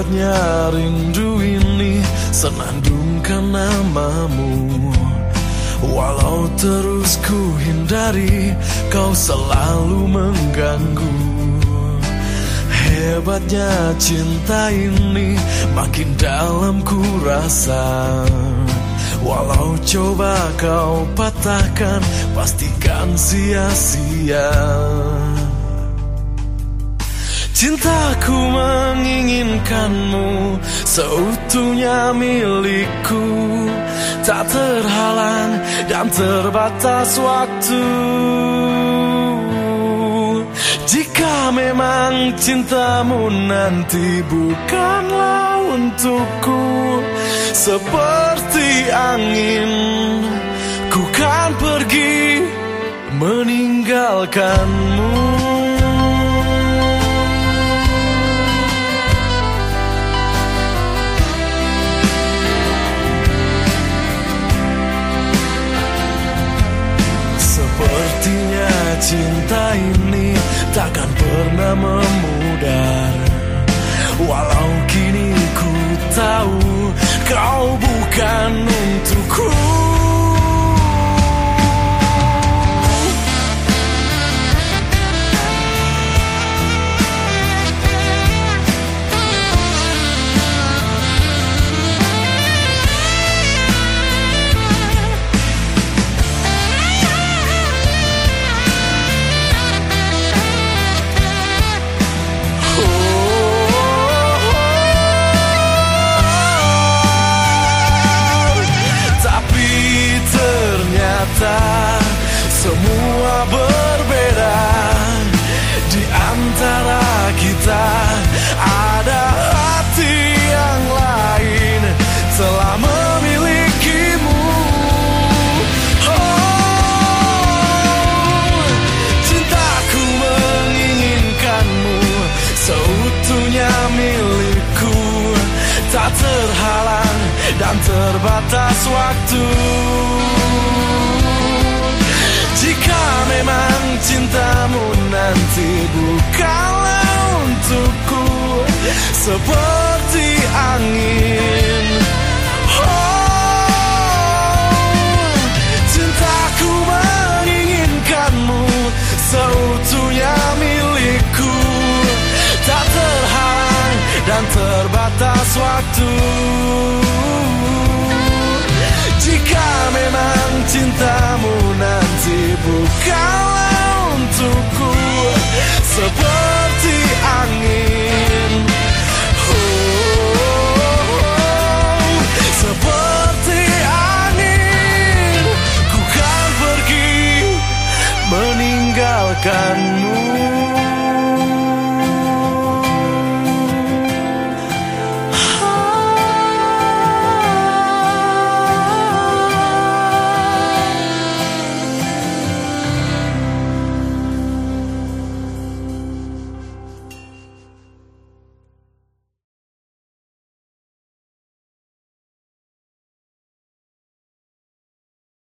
Sepertinya rindu ini senandungkan namamu. Walau terus ku hindari Kau selalu mengganggu. Hebatnya cinta ini Makin dalam ku rasa Walau coba kau patahkan Pastikan sia-sia Cintaku menginginkanmu seutuhnya milikku. Tak terhalang dan terbatas waktu. Jika memang cintamu nanti bukanlah untukku Seperti angin ku kan pergi meninggalkanmu cinta ini takkan pernah memudar. Walau kini ku tahu kau bukan semua berbeda Di antara kita. Ada hati yang lain Telah memilikimu. Oh, cintaku menginginkanmu. Seutuhnya milikku. Tak terhalang dan terbatas waktu Seperti angin. Oh, cintaku menginginkanmu Seutuhnya milikku. Tak terhalang dan terbatas waktu. Jika memang cintamu nanti bukanlah